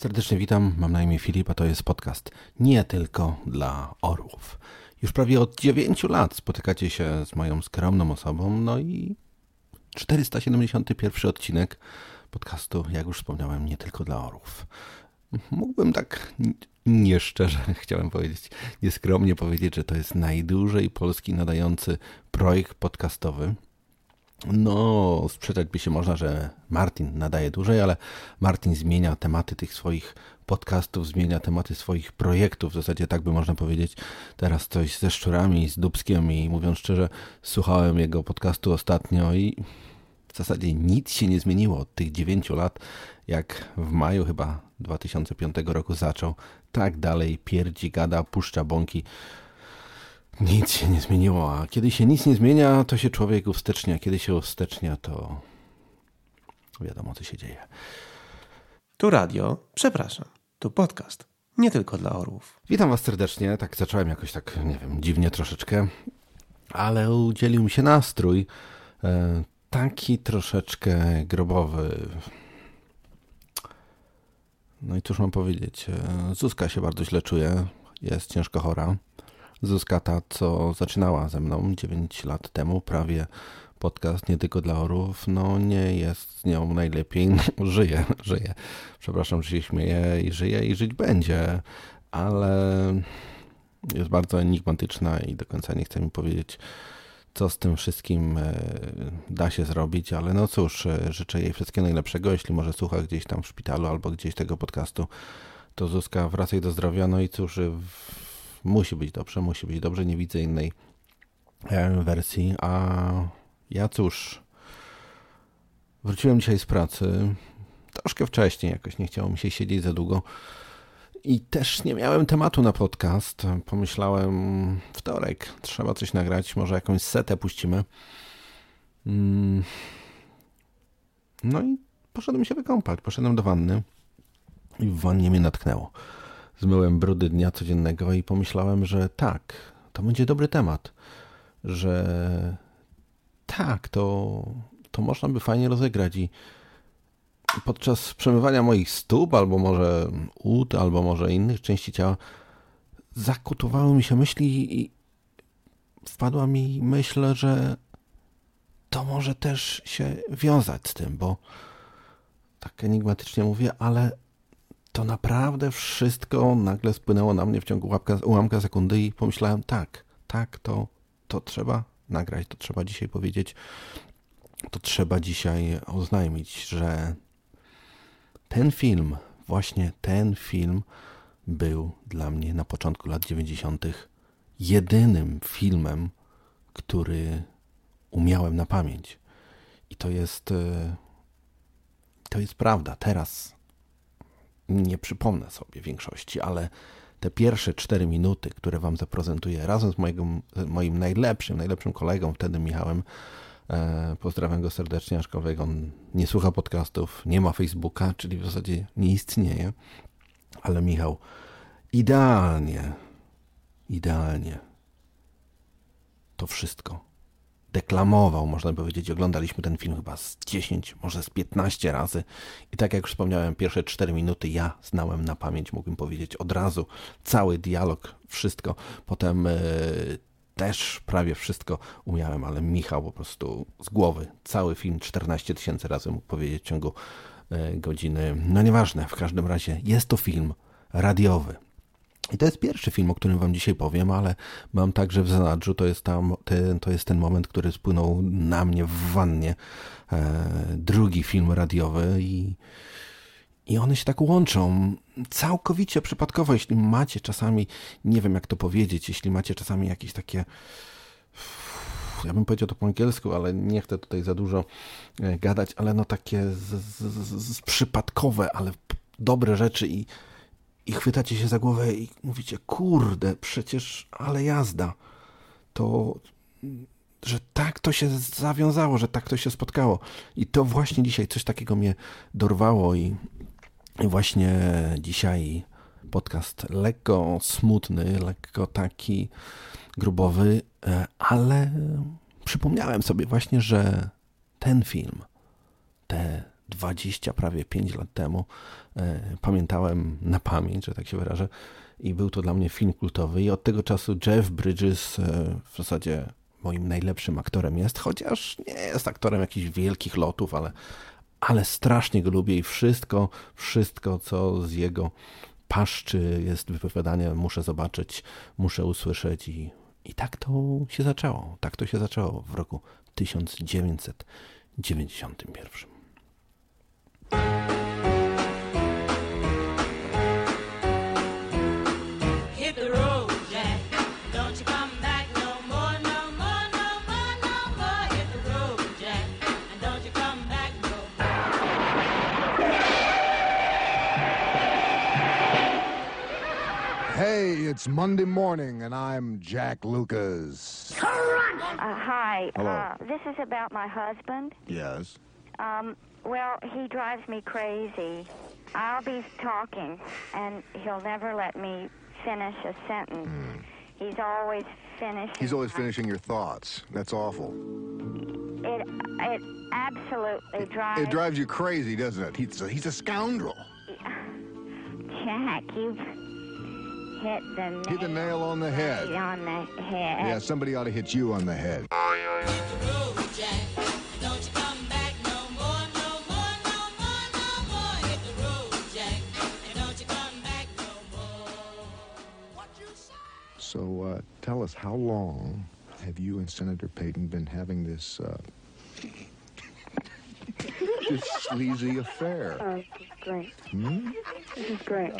Serdecznie witam, mam na imię Filip, a to jest podcast nie tylko dla orłów. Już prawie od 9 lat spotykacie się z moją skromną osobą, no i 471 odcinek podcastu, jak już wspomniałem, nie tylko dla orłów. Mógłbym tak nieszczerze, chciałem powiedzieć, nieskromnie powiedzieć, że to jest najdłużej polski nadający projekt podcastowy. No, sprzeczać by się można, że Martin nadaje dłużej, ale Martin zmienia tematy tych swoich podcastów, zmienia tematy swoich projektów. W zasadzie tak by można powiedzieć. Teraz coś ze szczurami, z Dubskiem i mówiąc szczerze, słuchałem jego podcastu ostatnio i w zasadzie nic się nie zmieniło od tych 9 lat, jak w maju chyba 2005 roku zaczął. Tak dalej pierdzi, gada, puszcza bąki. Nic się nie zmieniło, a kiedy się nic nie zmienia, to się człowiek uwstecznia. Kiedy się uwstecznia, to wiadomo, co się dzieje. Tu radio, przepraszam, tu podcast. Nie tylko dla orłów. Witam Was serdecznie. Tak zacząłem jakoś tak, nie wiem, dziwnie troszeczkę, ale udzielił mi się nastrój. E, taki troszeczkę grobowy. No i cóż mam powiedzieć. E, Zuzka się bardzo źle czuje. Jest ciężko chora. Zuzka ta, co zaczynała ze mną 9 lat temu, prawie podcast nie tylko dla orów, no nie jest z nią najlepiej, no, żyje, żyje. Przepraszam, że się śmieje i żyje i żyć będzie, ale jest bardzo enigmatyczna i do końca nie chce mi powiedzieć, co z tym wszystkim e, da się zrobić, ale no cóż, e, życzę jej wszystkiego najlepszego, jeśli może słucha gdzieś tam w szpitalu albo gdzieś tego podcastu, to Zuzka wracaj do zdrowia, no i cóż, musi być dobrze, musi być dobrze, nie widzę innej wersji, a ja cóż, wróciłem dzisiaj z pracy, troszkę wcześniej, jakoś nie chciało mi się siedzieć za długo i też nie miałem tematu na podcast. Pomyślałem, wtorek, trzeba coś nagrać, może jakąś setę puścimy. Mm. No i poszedłem się wykąpać, poszedłem do wanny i w wannie mnie natknęło. Zmyłem brudy dnia codziennego i pomyślałem, że tak, to będzie dobry temat, że tak, to, to można by fajnie rozegrać i podczas przemywania moich stóp, albo może ud, albo może innych części ciała, zakutowały mi się myśli i wpadła mi myśl, że to może też się wiązać z tym, bo tak enigmatycznie mówię, ale to naprawdę wszystko nagle spłynęło na mnie w ciągu łapka, ułamka sekundy i pomyślałem, tak, tak, to, to trzeba nagrać, to trzeba dzisiaj powiedzieć, to trzeba dzisiaj oznajmić, że ten film, właśnie ten film był dla mnie na początku lat 90. jedynym filmem, który umiałem na pamięć. I to jest e, to jest prawda. Teraz nie przypomnę sobie większości, ale te pierwsze cztery minuty, które Wam zaprezentuję razem z moim, najlepszym, najlepszym kolegą, wtedy Michałem, e, pozdrawiam go serdecznie, aczkolwiek on nie słucha podcastów, nie ma Facebooka, czyli w zasadzie nie istnieje, ale Michał idealnie, idealnie to wszystko deklamował, można powiedzieć. Oglądaliśmy ten film chyba z 10, może z 15 razy. I tak jak już wspomniałem, pierwsze 4 minuty ja znałem na pamięć, mógłbym powiedzieć od razu. Cały dialog, wszystko. Potem yy, też prawie wszystko umiałem, ale Michał po prostu z głowy. Cały film 14 tysięcy razy mógł powiedzieć w ciągu yy, godziny. No nieważne, w każdym razie jest to film radiowy. I to jest pierwszy film, o którym wam dzisiaj powiem, ale mam także w zanadrzu, to jest, tam, ten, to jest ten moment, który spłynął na mnie w wannie. E, drugi film radiowy i, i one się tak łączą całkowicie przypadkowo, jeśli macie czasami, nie wiem jak to powiedzieć, jeśli macie czasami jakieś takie ja bym powiedział to po angielsku, ale nie chcę tutaj za dużo e, gadać, ale no takie z, z, z przypadkowe, ale dobre rzeczy i i chwytacie się za głowę i mówicie, kurde, przecież, ale jazda. To, że tak to się zawiązało, że tak to się spotkało. I to właśnie dzisiaj coś takiego mnie dorwało i, i właśnie dzisiaj podcast lekko smutny, lekko taki grubowy, e, ale przypomniałem sobie właśnie, że ten film, te 20, prawie 5 lat temu. E, pamiętałem na pamięć, że tak się wyrażę. I był to dla mnie film kultowy. I od tego czasu Jeff Bridges e, w zasadzie moim najlepszym aktorem jest, chociaż nie jest aktorem jakichś wielkich lotów, ale, ale strasznie go lubię i wszystko, wszystko, co z jego paszczy jest wypowiadanie, muszę zobaczyć, muszę usłyszeć i, i tak to się zaczęło. Tak to się zaczęło w roku 1991. Hey, it's Monday morning, and I'm Jack Lucas. Uh, hi. Hello. Uh, this is about my husband. Yes. Um, well, he drives me crazy. I'll be talking, and he'll never let me finish a sentence. Hmm. He's always finishing. He's always finishing your thoughts. That's awful. It it absolutely drives. It drives you crazy, doesn't it? He's a, he's a scoundrel. Jack, you've hit the nail, Hit the nail on the head. on the head. Yeah, somebody ought to hit you on the head. Tell us, how long have you and Senator Payton been having this uh, this sleazy affair? Oh, this is great. Hmm? This is great.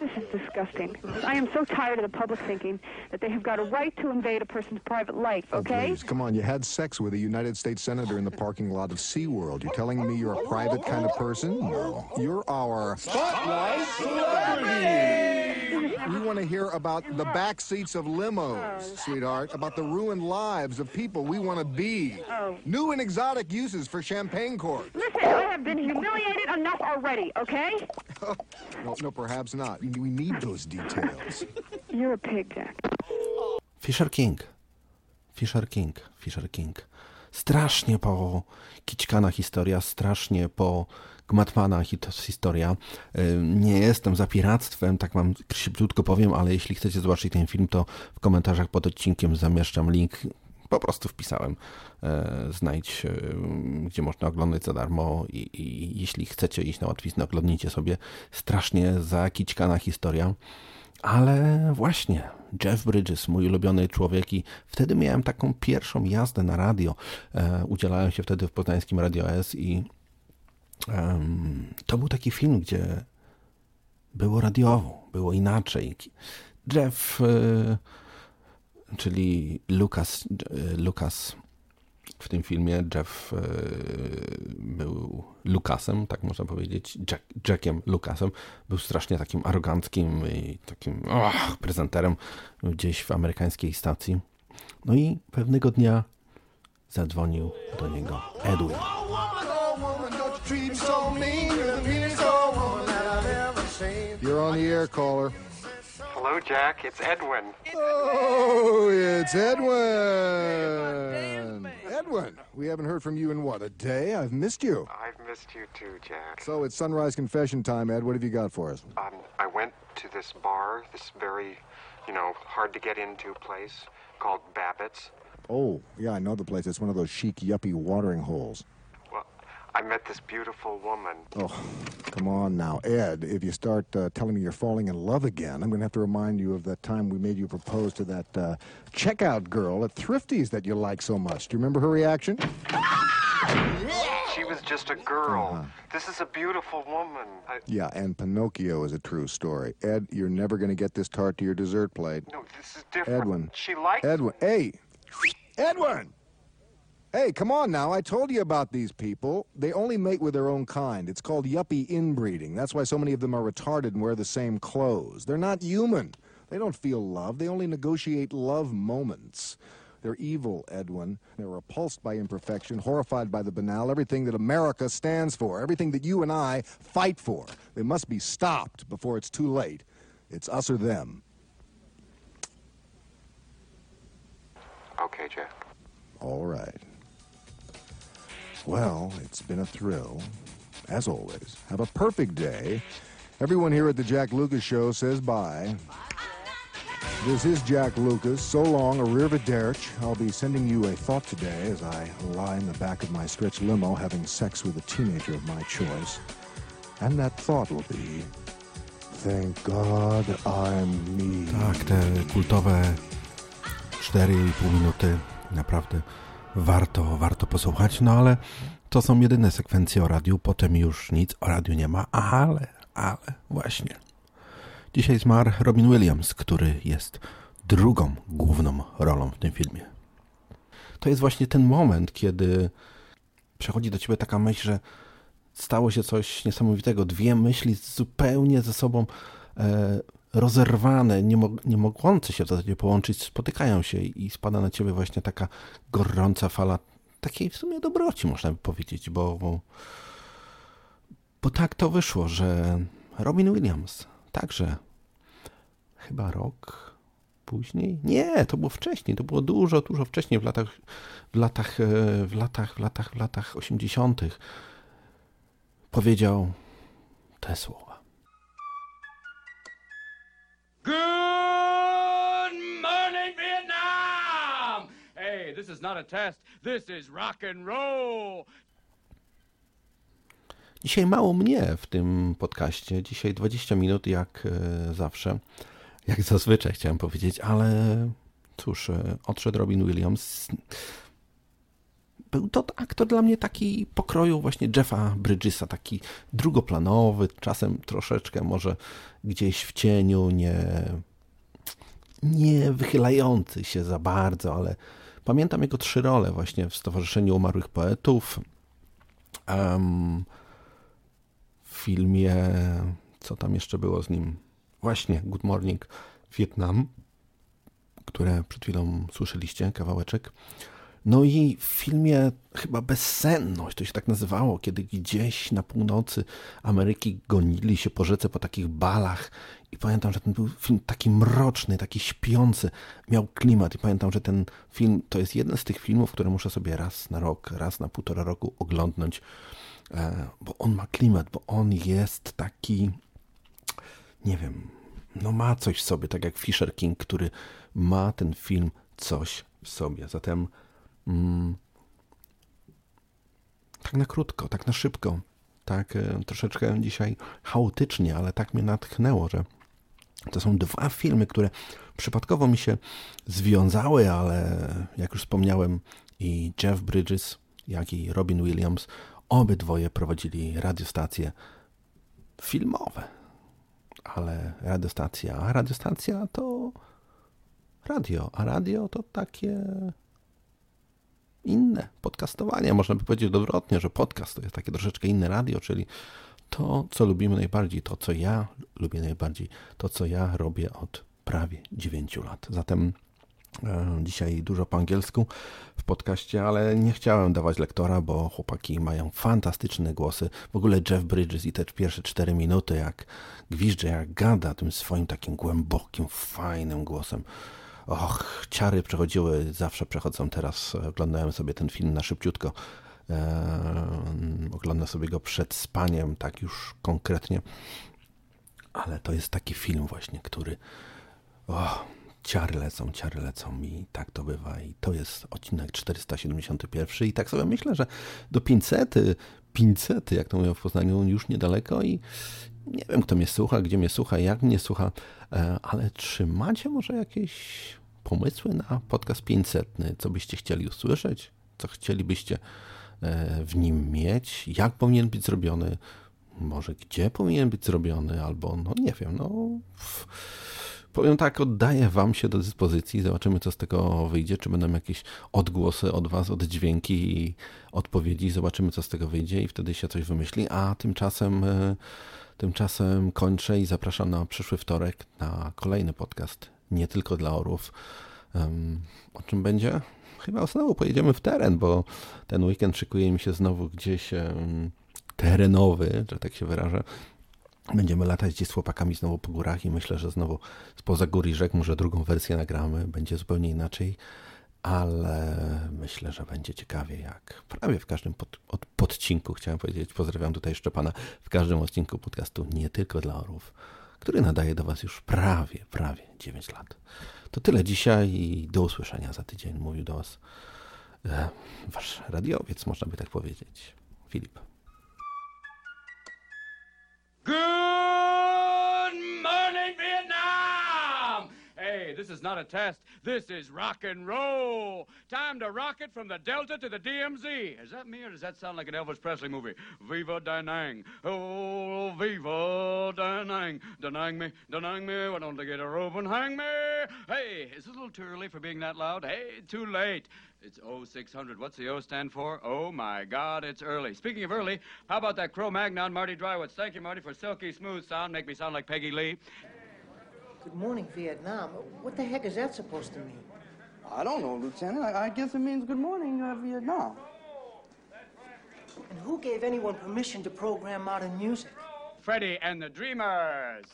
This is disgusting. I am so tired of the public thinking that they have got a right to invade a person's private life, Oh, okay? please, come on. You had sex with a United States Senator in the parking lot of SeaWorld. You're telling me you're a private kind of person? No. You're our spotlight celebrity. We want to hear about the back seats of limos, sweetheart, about the ruined lives of people we want to be. Oh. New and exotic uses for champagne corks. Listen, I have been humiliated enough already, okay? No, no, perhaps not. We need those details. You're a pig, Jack. Fisher King. Fisher King. Fisher King. Strasznie po kićkana historia, strasznie po Gmatmana hit- historia. Y, Nie jestem za piractwem, tak wam szybciutko powiem, ale jeśli chcecie zobaczyć ten film, to w komentarzach pod odcinkiem zamieszczam link. Po prostu wpisałem. E, Znajdź, e, gdzie można oglądać za darmo i, i jeśli chcecie iść na łatwiznę, oglądnijcie sobie. Strasznie zakićkana historia. Ale właśnie, Jeff Bridges, mój ulubiony człowiek i wtedy miałem taką pierwszą jazdę na radio. E, udzielałem się wtedy w poznańskim Radio S i to był taki film, gdzie było radiowo, było inaczej. Jeff, e, czyli Lucas, e, Lucas w tym filmie Jeff e, był Lucasem, tak można powiedzieć, Jack, Jackiem Lucasem. Był strasznie takim aroganckim i takim och, prezenterem gdzieś w amerykańskiej stacji. No i pewnego dnia zadzwonił do niego Edwin. You're on the air, caller. Hello, Jack. It's Edwin. Oh, it's Edwin. Edwin, we haven't heard from you in what, a day? I've missed you. I've missed you too, Jack. So it's sunrise confession time, Ed. What have you got for us? Um, I went to this bar, this very, you know, hard to get into place called Babbitt's. Oh, yeah, I know the place. It's one of those chic, yuppie watering holes. I met this beautiful woman. Oh, come on now, Ed. If you start uh, telling me you're falling in love again, I'm going to have to remind you of that time we made you propose to that uh, checkout girl at Thrifty's that you like so much. Do you remember her reaction? She was just a girl. This is a beautiful woman. I, Yeah, and Pinocchio is a true story. Ed, you're never going to get this tart to your dessert plate. no, this is different. Edwin. She likes Edwin, hey, Edwin! Hey, come on now. I told you about these people. They only mate with their own kind. It's called yuppie inbreeding. That's why so many of them are retarded and wear the same clothes. They're not human. They don't feel love. They only negotiate love moments. They're evil, Edwin. They're repulsed by imperfection, horrified by the banal, everything that America stands for, everything that you and I fight for. They must be stopped before it's too late. It's us or them. Okay, Jeff. All right. Well, it's been a thrill, as always. Have a perfect day. Everyone here at the Jack Lucas Show says bye. This is Jack Lucas. So long, arrivederci. I'll be sending you a thought today as I lie in the back of my stretch limo having sex with a teenager of my choice. And that thought will be, thank God I'm me. Tak, te kultowe 4,5 minuty naprawdę warto, warto posłuchać, no ale to są jedyne sekwencje o radiu, potem już nic o radiu nie ma, ale, ale właśnie. Dzisiaj zmarł Robin Williams, który jest drugą główną rolą w tym filmie. To jest właśnie ten moment, kiedy przechodzi do ciebie taka myśl, że stało się coś niesamowitego. Dwie myśli zupełnie ze sobą e, rozerwane, nie, mo nie mogące się w zasadzie połączyć, spotykają się i spada na ciebie właśnie taka gorąca fala takiej w sumie dobroci, można by powiedzieć, bo, bo, tak to wyszło, że Robin Williams także chyba rok później? Nie, to było wcześniej, to było dużo, dużo wcześniej, w latach, w latach, e, w latach, w latach, w latach 80. powiedział te słowa. Good morning, Vietnam! Hey, this is not a test. This is rock and roll. Dzisiaj mało mnie w tym podcaście. Dzisiaj 20 minut, jak e, zawsze. Jak zazwyczaj chciałem powiedzieć, ale cóż, e, odszedł Robin Williams. Był to aktor dla mnie taki pokroju właśnie Jeffa Bridgesa, taki drugoplanowy, czasem troszeczkę może gdzieś w cieniu, nie, nie wychylający się za bardzo, ale pamiętam jego trzy role właśnie w Stowarzyszeniu Umarłych Poetów, um, w filmie, co tam jeszcze było z nim, właśnie Good Morning Vietnam, które przed chwilą słyszeliście, kawałeczek. No i w filmie chyba Bezsenność, to się tak nazywało, kiedy gdzieś na północy Ameryki gonili się po rzece po takich balach i pamiętam, że ten był film taki mroczny, taki śpiący, miał klimat i pamiętam, że ten film to jest jeden z tych filmów, które muszę sobie raz na rok, raz na półtora roku oglądnąć, e, bo on ma klimat, bo on jest taki, nie wiem, no ma coś w sobie, tak jak Fisher King, który ma ten film coś w sobie. Zatem mm, tak na krótko, tak na szybko, tak e, troszeczkę dzisiaj chaotycznie, ale tak mnie natchnęło, że to są dwa filmy, które przypadkowo mi się związały, ale jak już wspomniałem, i Jeff Bridges, jak i Robin Williams, obydwoje prowadzili radiostacje filmowe. Ale radiostacja, a radiostacja to radio, a radio to takie inne podcastowanie. Można by powiedzieć odwrotnie, że podcast to jest takie troszeczkę inne radio, czyli to, co lubimy najbardziej, to, co ja lubię najbardziej, to, co ja robię od prawie 9 lat. Zatem e, dzisiaj dużo po angielsku w podcaście, ale nie chciałem dawać lektora, bo chłopaki mają fantastyczne głosy. W ogóle Jeff Bridges i te pierwsze 4 minuty, jak gwizdże, jak gada tym swoim takim głębokim, fajnym głosem. Och, ciary przechodziły, zawsze przechodzą teraz. Oglądałem sobie ten film na szybciutko. Eee, oglądam sobie go przed spaniem, tak już konkretnie. Ale to jest taki film właśnie, który oh, ciary lecą, ciary lecą i tak to bywa. I to jest odcinek 471 i tak sobie myślę, że do 500, 500, jak to mówią w Poznaniu, już niedaleko i nie wiem, kto mnie słucha, gdzie mnie słucha, jak mnie słucha, e, ale czy macie może jakieś pomysły na podcast 500? Co byście chcieli usłyszeć? Co chcielibyście e, w nim mieć? Jak powinien być zrobiony? Może gdzie powinien być zrobiony? Albo, no nie wiem, no... Powiem tak, oddaję Wam się do dyspozycji. Zobaczymy, co z tego wyjdzie. Czy będą jakieś odgłosy od Was, oddźwięki i odpowiedzi. Zobaczymy, co z tego wyjdzie i wtedy się coś wymyśli. A tymczasem, e, tymczasem kończę i zapraszam na przyszły wtorek na kolejny podcast. Nie tylko dla orów. O czym będzie? Chyba znowu pojedziemy w teren, bo ten weekend szykuje mi się znowu gdzieś terenowy, że tak się wyrażę. Będziemy latać gdzieś z chłopakami znowu po górach i myślę, że znowu spoza gór i rzek może drugą wersję nagramy. Będzie zupełnie inaczej. ale myślę, że będzie ciekawie jak prawie w każdym pod, od, podcinku, chciałem powiedzieć, pozdrawiam tutaj Szczepana, w każdym odcinku podcastu Nie Tylko Dla Orów, który nadaje do Was już prawie, prawie 9 lat. To tyle dzisiaj i do usłyszenia za tydzień. Mówił do Was e, Wasz radiowiec, można by tak powiedzieć, Filip. Good this is not a test. This is rock and roll. Time to rock it from the Delta to the DMZ. Is that me or does that sound like an Elvis Presley movie? Viva Danang. Oh, Viva Danang. Danang me, Danang me. Why don't they get a rope and hang me? Hey, is it a little too early for being that loud? Hey, too late. It's 0600. What's the O stand for? Oh my God, it's early. Speaking of early, how about that Cro Magnon Marty Drywoods? Thank you, Marty, for silky smooth sound. Make me sound like Peggy Lee. Good morning, Vietnam. What the heck is that supposed to mean? I don't know, Lieutenant. I, I guess it means good morning, uh, Vietnam. And who gave anyone permission to program modern music? Freddie and the Dreamers.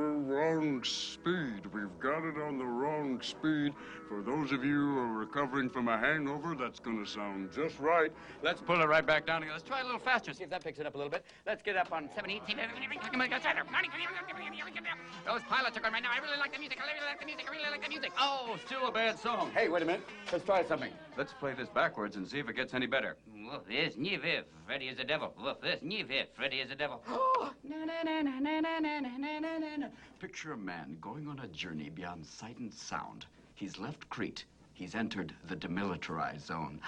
Wrong speed. We've got it on the wrong speed. For those of you who are recovering from a hangover, that's going to sound just right. Let's pull it right back down again. Let's try it a little faster, see if that picks it up a little bit. Let's get up on 70. Those pilots are going right now. I really like the music. I really like the music. I really like the music. Oh, still a bad song. Hey, wait a minute. Let's try something. Let's play this backwards and see if it gets any better. Woof this, new viv, Freddy is a devil. Woof this, new viv, Freddy is a devil. Picture a man going on a journey beyond sight and sound. He's left Crete. He's entered the demilitarized zone.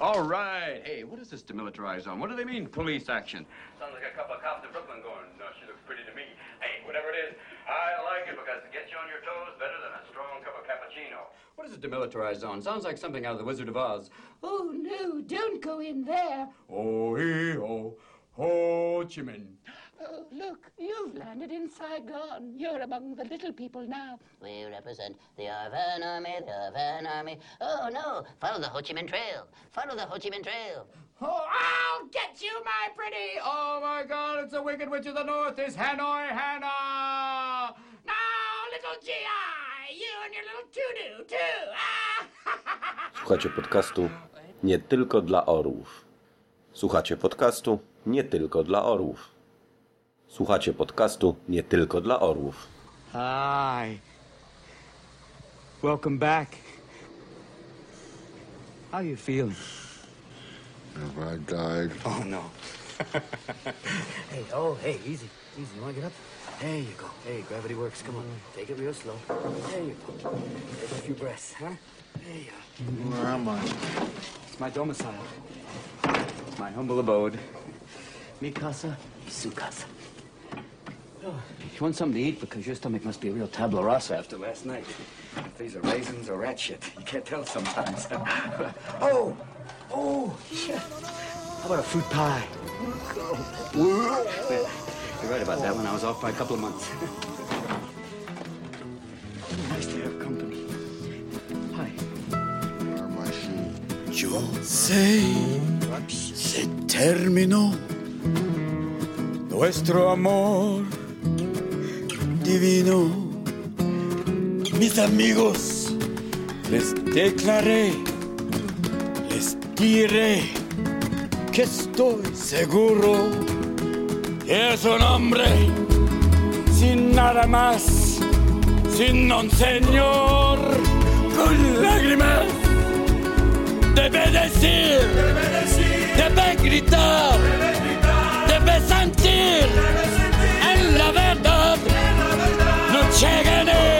All right. Hey, what is this demilitarized zone? What do they mean, police action? Sounds like a couple of cops in Brooklyn going, no, she looks pretty to me. Hey, whatever it is, I like it because it gets you on your toes better What is a demilitarized zone? Sounds like something out of The Wizard of Oz. Oh, no, don't go in there. Oh, hee, oh, Ho Chi Minh. Oh, look, you've landed in Saigon. You're among the little people now. We represent the Arvan Army, the Arvan Army. Oh, no, follow the Ho Chi Minh Trail. Follow the Ho Chi Minh Trail. Oh, I'll get you, my pretty. Oh, my God, it's the Wicked Witch of the North. It's Hanoi Hannah. Now, little G.I., too. Słuchacie podcastu nie tylko dla orłów. Słuchacie podcastu nie tylko dla orłów. Słuchacie podcastu nie tylko dla orłów. Hi. Welcome back. How you feeling? Have I died? Oh no. hey, oh, hey, easy, easy. You want to get up? There you go. Hey, gravity works. Come on, mm. take it real slow. There you go. Take a few breaths, huh? There you go. Where am I? It's my domicile. My humble abode. Mi casa, su casa. Oh, you want something to eat? Because your stomach must be a real tabla rasa after last night. If these are raisins or rat shit, you can't tell sometimes. oh, oh, yeah. How about a fruit pie? You're right about that one. I was off by a couple of months. nice to have company. Hi. Yo sé, se terminó nuestro amor divino. Mis amigos, les declaré, les diré que estoy seguro es un hombre sin nada más, sin un señor, con lágrimas. Debe decir, debe, gritar, debe, sentir, en la verdad, en la verdad. no.